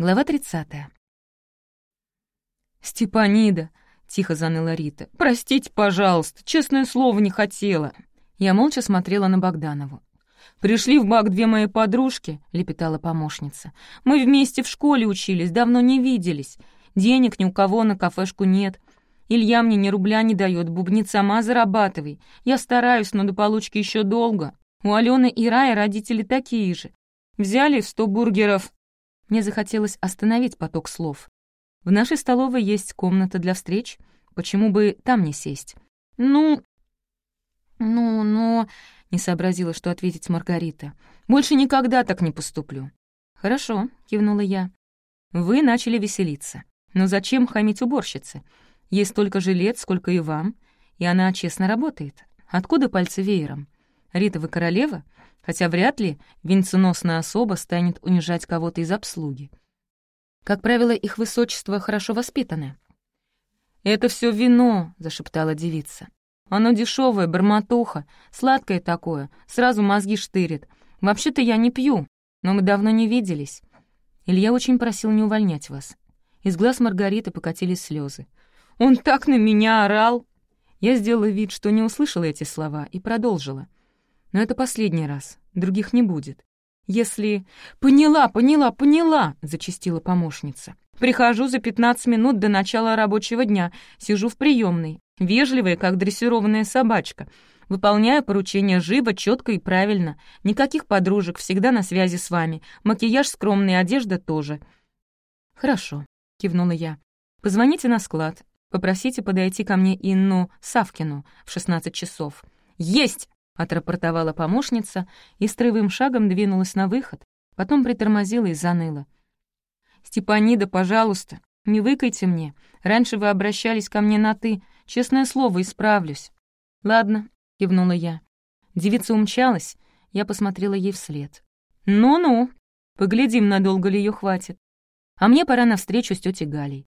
Глава 30. «Степанида!» — тихо заныла Рита. «Простите, пожалуйста, честное слово не хотела». Я молча смотрела на Богданову. «Пришли в БАК две мои подружки», — лепетала помощница. «Мы вместе в школе учились, давно не виделись. Денег ни у кого на кафешку нет. Илья мне ни рубля не дает, бубнит сама зарабатывай. Я стараюсь, но до получки еще долго. У Алены и Рая родители такие же. Взяли сто бургеров». Мне захотелось остановить поток слов. «В нашей столовой есть комната для встреч. Почему бы там не сесть?» «Ну, «Ну, но...» — не сообразила, что ответить Маргарита. «Больше никогда так не поступлю». «Хорошо», — кивнула я. «Вы начали веселиться. Но зачем хамить уборщице? Есть столько же лет, сколько и вам, и она честно работает. Откуда пальцы веером? Рита, вы королева? Хотя вряд ли венценосная особа станет унижать кого-то из обслуги. Как правило, их высочество хорошо воспитаны». «Это все вино», — зашептала девица. Оно дешевое, бормотуха, сладкое такое, сразу мозги штырит. Вообще-то я не пью, но мы давно не виделись. Илья очень просил не увольнять вас. Из глаз Маргариты покатились слезы. Он так на меня орал. Я сделала вид, что не услышала эти слова, и продолжила. Но это последний раз, других не будет. Если... «Поняла, поняла, поняла!» — зачастила помощница. «Прихожу за пятнадцать минут до начала рабочего дня, сижу в приемной, вежливая, как дрессированная собачка. Выполняю поручения живо, четко и правильно. Никаких подружек, всегда на связи с вами. Макияж скромный, одежда тоже». «Хорошо», — кивнула я. «Позвоните на склад. Попросите подойти ко мне Инну Савкину в 16 часов». «Есть!» — отрапортовала помощница и строевым шагом двинулась на выход, потом притормозила и заныла. «Степанида, пожалуйста, не выкайте мне. Раньше вы обращались ко мне на «ты». Честное слово, исправлюсь». «Ладно», — кивнула я. Девица умчалась, я посмотрела ей вслед. «Ну-ну, поглядим, надолго ли ее хватит. А мне пора на встречу с тетей Галей».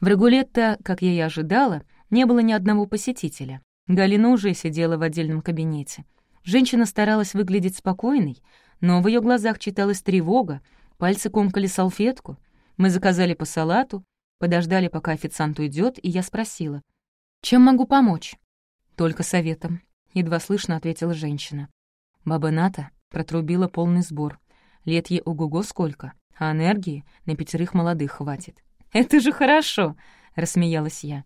В Регулетто, как я и ожидала, не было ни одного посетителя. Галина уже сидела в отдельном кабинете. Женщина старалась выглядеть спокойной, но в ее глазах читалась тревога, пальцы комкали салфетку. Мы заказали по салату, подождали, пока официант уйдет, и я спросила, «Чем могу помочь?» «Только советом», — едва слышно ответила женщина. Баба Ната протрубила полный сбор. Лет ей ого-го сколько, а энергии на пятерых молодых хватит. «Это же хорошо!» — рассмеялась я.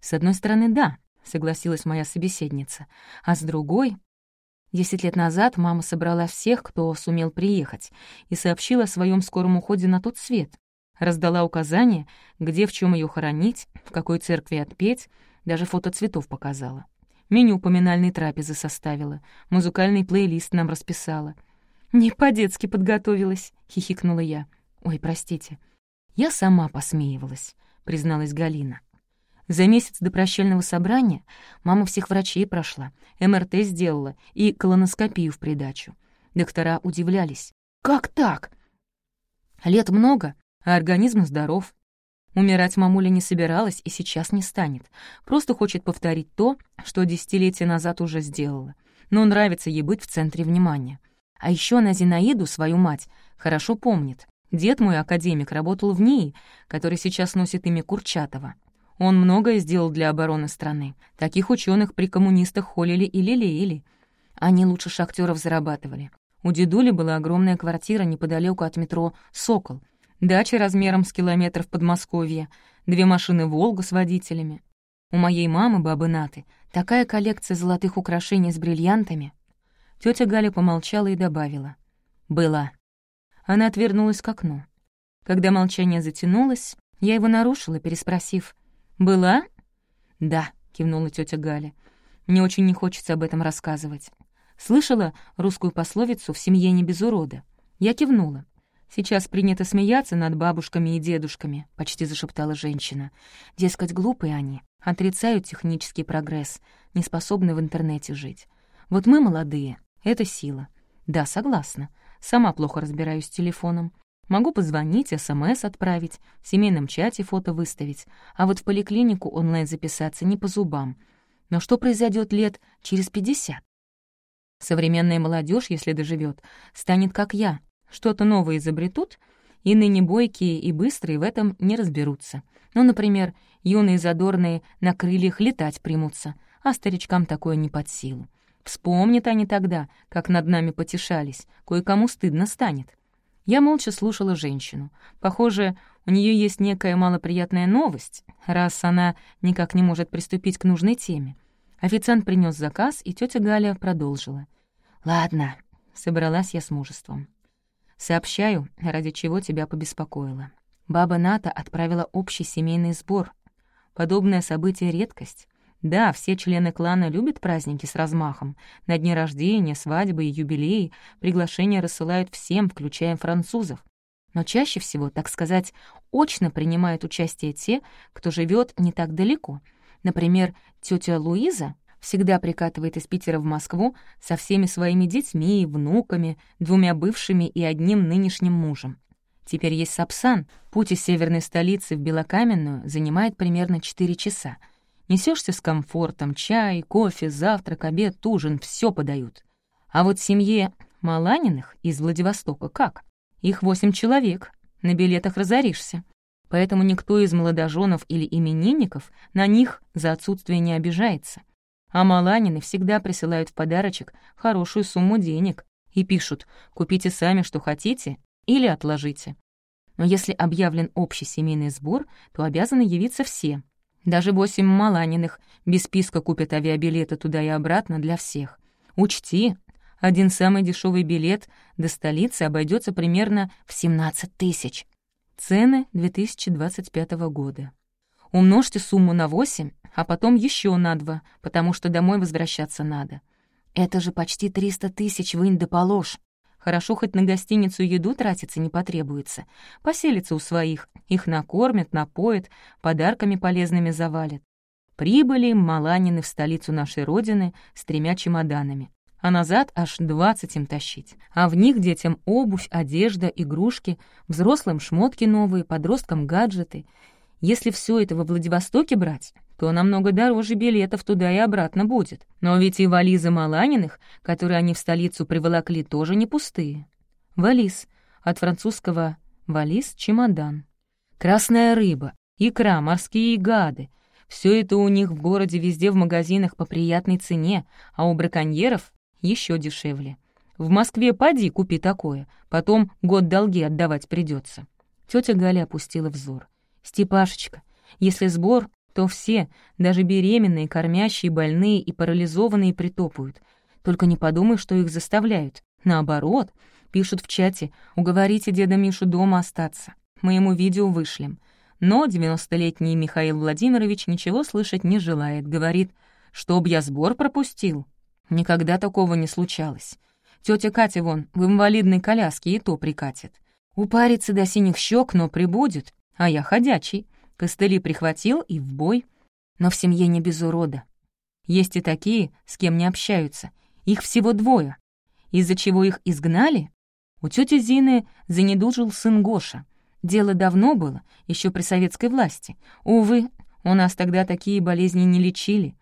«С одной стороны, да», — согласилась моя собеседница, «а с другой...» Десять лет назад мама собрала всех, кто сумел приехать, и сообщила о своем скором уходе на тот свет. Раздала указания, где в чем ее хоронить, в какой церкви отпеть, даже фото цветов показала. Меню поминальной трапезы составила, музыкальный плейлист нам расписала. «Не по-детски подготовилась», — хихикнула я. «Ой, простите». «Я сама посмеивалась», — призналась Галина. За месяц до прощального собрания мама всех врачей прошла, МРТ сделала и колоноскопию в придачу. Доктора удивлялись. «Как так?» «Лет много, а организм здоров. Умирать мамуля не собиралась и сейчас не станет. Просто хочет повторить то, что десятилетия назад уже сделала. Но нравится ей быть в центре внимания. А еще она Зинаиду, свою мать, хорошо помнит. Дед мой, академик, работал в НИИ, который сейчас носит имя Курчатова. Он многое сделал для обороны страны. Таких ученых при коммунистах холили и лелеяли. Они лучше шахтеров зарабатывали. У дедули была огромная квартира неподалеку от метро «Сокол», Дача размером с километр в Подмосковье, две машины «Волга» с водителями. У моей мамы, бабы Наты, такая коллекция золотых украшений с бриллиантами. Тетя Галя помолчала и добавила. «Была». Она отвернулась к окну. Когда молчание затянулось, я его нарушила, переспросив. «Была?» «Да», — кивнула тетя Галя. «Мне очень не хочется об этом рассказывать. Слышала русскую пословицу «в семье не без урода»?» Я кивнула. «Сейчас принято смеяться над бабушками и дедушками», — почти зашептала женщина. «Дескать, глупые они, отрицают технический прогресс, не способны в интернете жить. Вот мы молодые, это сила. Да, согласна. Сама плохо разбираюсь с телефоном. Могу позвонить, СМС отправить, в семейном чате фото выставить, а вот в поликлинику онлайн записаться не по зубам. Но что произойдет лет через пятьдесят? Современная молодежь, если доживет, станет как я, что-то новое изобретут и ныне бойкие и быстрые в этом не разберутся. Ну, например, юные задорные на крыльях летать примутся, а старичкам такое не под силу. Вспомнят они тогда, как над нами потешались, кое-кому стыдно станет. Я молча слушала женщину. Похоже, у нее есть некая малоприятная новость, раз она никак не может приступить к нужной теме. Официант принес заказ, и тетя Галя продолжила. «Ладно», — собралась я с мужеством. «Сообщаю, ради чего тебя побеспокоила. Баба Ната отправила общий семейный сбор. Подобное событие — редкость. Да, все члены клана любят праздники с размахом. На дни рождения, свадьбы и юбилеи приглашения рассылают всем, включая французов. Но чаще всего, так сказать, очно принимают участие те, кто живет не так далеко. Например, тетя Луиза всегда прикатывает из Питера в Москву со всеми своими детьми, внуками, двумя бывшими и одним нынешним мужем. Теперь есть Сапсан. Путь из северной столицы в Белокаменную занимает примерно 4 часа — Несешься с комфортом, чай, кофе, завтрак, обед, ужин, все подают. А вот семье Маланиных из Владивостока как? Их восемь человек, на билетах разоришься. Поэтому никто из молодоженов или именинников на них за отсутствие не обижается. А Маланины всегда присылают в подарочек хорошую сумму денег и пишут «купите сами, что хотите, или отложите». Но если объявлен общий семейный сбор, то обязаны явиться все, даже восемь Маланиных без списка купят авиабилеты туда и обратно для всех. Учти, один самый дешевый билет до столицы обойдется примерно в 17 тысяч. Цены 2025 года. Умножьте сумму на 8, а потом еще на 2, потому что домой возвращаться надо. Это же почти 300 тысяч вынь да. Хорошо, хоть на гостиницу еду тратиться не потребуется. Поселятся у своих, их накормят, напоят, подарками полезными завалят. Прибыли Маланины в столицу нашей Родины с тремя чемоданами. А назад аж двадцать им тащить. А в них детям обувь, одежда, игрушки, взрослым шмотки новые, подросткам гаджеты. Если все это во Владивостоке брать, то намного дороже билетов туда и обратно будет. Но ведь и вализы Маланиных, которые они в столицу приволокли, тоже не пустые. Вализ. От французского «вализ» — чемодан. Красная рыба, икра, морские гады. Все это у них в городе везде в магазинах по приятной цене, а у браконьеров еще дешевле. В Москве поди купи такое, потом год долги отдавать придется. Тетя Галя опустила взор. «Степашечка, если сбор то все, даже беременные, кормящие, больные и парализованные притопают. Только не подумай, что их заставляют. Наоборот, пишут в чате, уговорите деда Мишу дома остаться. Мы ему видео вышлем. Но 90-летний Михаил Владимирович ничего слышать не желает, говорит, чтоб я сбор пропустил. Никогда такого не случалось. Тетя Катя вон в инвалидной коляске и то прикатит. Упарится до синих щек, но прибудет, а я ходячий. Костыли прихватил и в бой. Но в семье не без урода. Есть и такие, с кем не общаются. Их всего двое. Из-за чего их изгнали? У тети Зины занедужил сын Гоша. Дело давно было, еще при советской власти. Увы, у нас тогда такие болезни не лечили.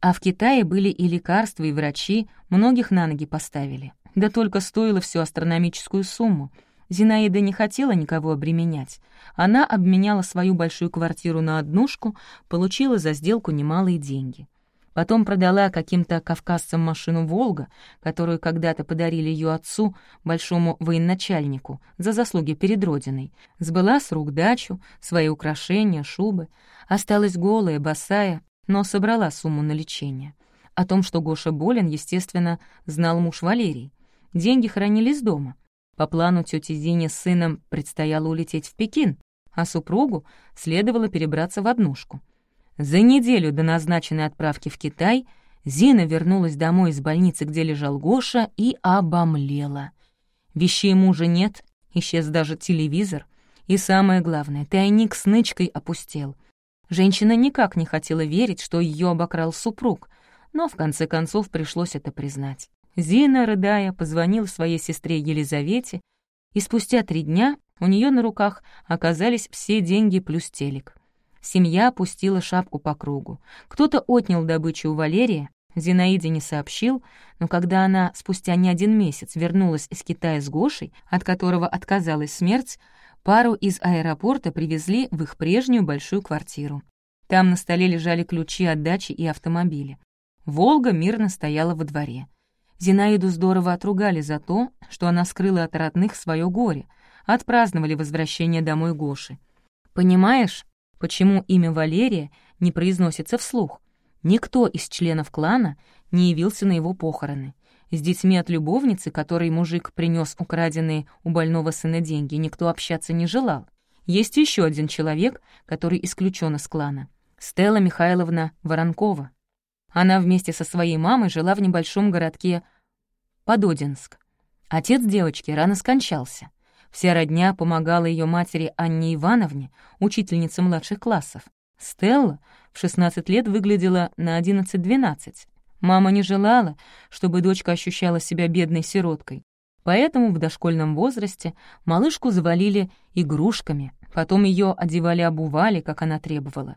А в Китае были и лекарства, и врачи, многих на ноги поставили. Да только стоило всю астрономическую сумму — Зинаида не хотела никого обременять. Она обменяла свою большую квартиру на однушку, получила за сделку немалые деньги. Потом продала каким-то кавказцам машину «Волга», которую когда-то подарили ее отцу, большому военачальнику, за заслуги перед Родиной. Сбыла с рук дачу, свои украшения, шубы. Осталась голая, босая, но собрала сумму на лечение. О том, что Гоша болен, естественно, знал муж Валерий. Деньги хранились дома — по плану тети Зине с сыном предстояло улететь в Пекин, а супругу следовало перебраться в однушку. За неделю до назначенной отправки в Китай Зина вернулась домой из больницы, где лежал Гоша, и обомлела. Вещей мужа нет, исчез даже телевизор. И самое главное, тайник с нычкой опустел. Женщина никак не хотела верить, что ее обокрал супруг, но в конце концов пришлось это признать. Зина, рыдая, позвонила своей сестре Елизавете, и спустя три дня у нее на руках оказались все деньги плюс телек. Семья опустила шапку по кругу. Кто-то отнял добычу у Валерия, Зинаиде не сообщил, но когда она спустя не один месяц вернулась из Китая с Гошей, от которого отказалась смерть, Пару из аэропорта привезли в их прежнюю большую квартиру. Там на столе лежали ключи от дачи и автомобиля. «Волга» мирно стояла во дворе. Зинаиду здорово отругали за то, что она скрыла от родных свое горе, отпраздновали возвращение домой Гоши. Понимаешь, почему имя Валерия не произносится вслух? Никто из членов клана не явился на его похороны. С детьми от любовницы, которой мужик принес украденные у больного сына деньги, никто общаться не желал. Есть еще один человек, который исключен из клана. Стелла Михайловна Воронкова. Она вместе со своей мамой жила в небольшом городке Пододинск. Отец девочки рано скончался. Вся родня помогала ее матери Анне Ивановне, учительнице младших классов. Стелла в 16 лет выглядела на 11-12. Мама не желала, чтобы дочка ощущала себя бедной сироткой. Поэтому в дошкольном возрасте малышку завалили игрушками, потом ее одевали-обували, как она требовала.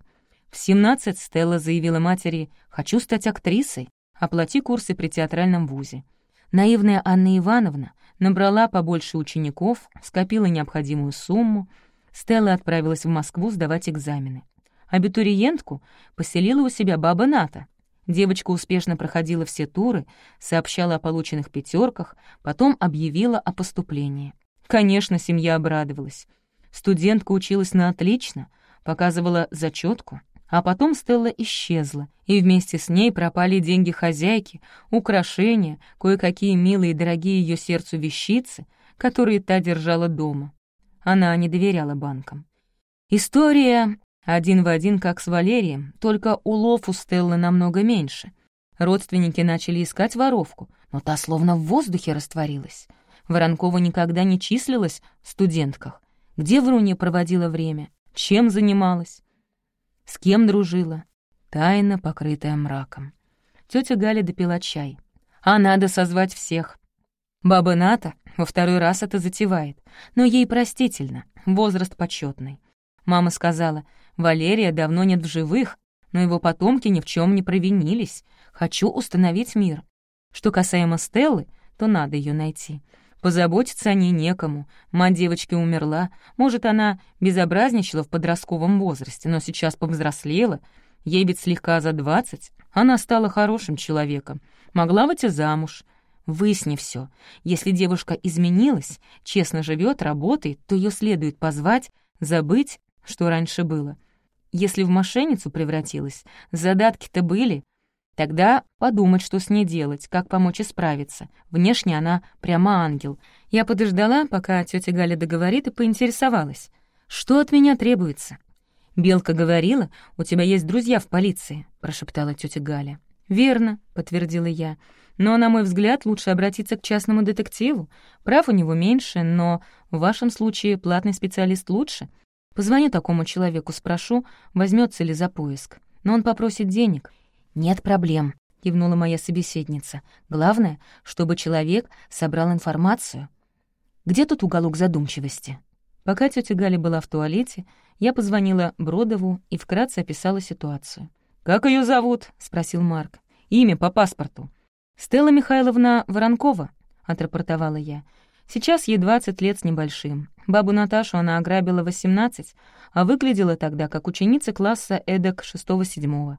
В 17 Стелла заявила матери «Хочу стать актрисой, оплати курсы при театральном вузе». Наивная Анна Ивановна набрала побольше учеников, скопила необходимую сумму. Стелла отправилась в Москву сдавать экзамены. Абитуриентку поселила у себя баба Ната, Девочка успешно проходила все туры, сообщала о полученных пятерках, потом объявила о поступлении. Конечно, семья обрадовалась. Студентка училась на отлично, показывала зачетку, а потом Стелла исчезла, и вместе с ней пропали деньги хозяйки, украшения, кое-какие милые и дорогие ее сердцу вещицы, которые та держала дома. Она не доверяла банкам. История один в один, как с Валерием, только улов у Стеллы намного меньше. Родственники начали искать воровку, но та словно в воздухе растворилась. Воронкова никогда не числилась в студентках. Где Вруня проводила время? Чем занималась? С кем дружила? Тайна, покрытая мраком. Тетя Галя допила чай. А надо созвать всех. Баба Ната во второй раз это затевает, но ей простительно, возраст почетный. Мама сказала, Валерия давно нет в живых, но его потомки ни в чем не провинились. Хочу установить мир. Что касаемо Стеллы, то надо ее найти. Позаботиться о ней некому. Мать девочки умерла. Может, она безобразничала в подростковом возрасте, но сейчас повзрослела. Ей ведь слегка за двадцать. Она стала хорошим человеком. Могла выйти замуж. Выясни все. Если девушка изменилась, честно живет, работает, то ее следует позвать, забыть что раньше было. Если в мошенницу превратилась, задатки-то были, тогда подумать, что с ней делать, как помочь исправиться. Внешне она прямо ангел. Я подождала, пока тетя Галя договорит, и поинтересовалась. «Что от меня требуется?» «Белка говорила, у тебя есть друзья в полиции», — прошептала тетя Галя. «Верно», — подтвердила я. «Но, на мой взгляд, лучше обратиться к частному детективу. Прав у него меньше, но в вашем случае платный специалист лучше. Позвоню такому человеку, спрошу, возьмется ли за поиск. Но он попросит денег. «Нет проблем», — кивнула моя собеседница. «Главное, чтобы человек собрал информацию». «Где тут уголок задумчивости?» Пока тетя Галя была в туалете, я позвонила Бродову и вкратце описала ситуацию. «Как ее зовут?» — спросил Марк. «Имя по паспорту». «Стелла Михайловна Воронкова», — отрапортовала я. «Сейчас ей 20 лет с небольшим. Бабу Наташу она ограбила 18, а выглядела тогда как ученица класса эдак 6-7.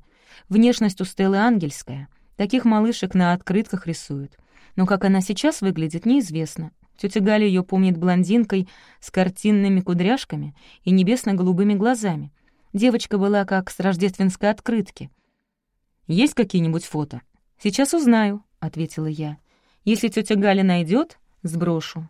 Внешность у Стеллы ангельская. Таких малышек на открытках рисуют. Но как она сейчас выглядит, неизвестно. Тетя Галя ее помнит блондинкой с картинными кудряшками и небесно-голубыми глазами. Девочка была как с рождественской открытки. «Есть какие-нибудь фото?» «Сейчас узнаю», — ответила я. «Если тетя Галя найдет, сброшу.